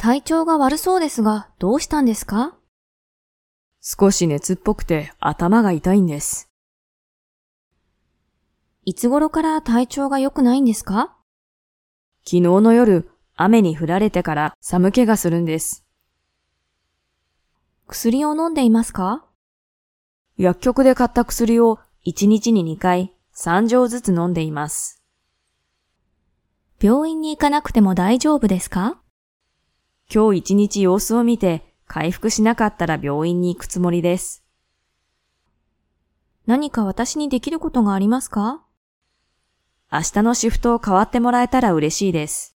体調が悪そうですが、どうしたんですか？少し熱っぽくて頭が痛いんです。いつ頃から体調が良くないんですか？昨日の夜、雨に降られてから寒気がするんです。薬を飲んでいますか？薬局で買った薬を1日に2回、3錠ずつ飲んでいます。病院に行かなくても大丈夫ですか？今日一日様子を見て、回復しなかったら病院に行くつもりです。何か私にできることがありますか？明日のシフトを変わってもらえたら嬉しいです。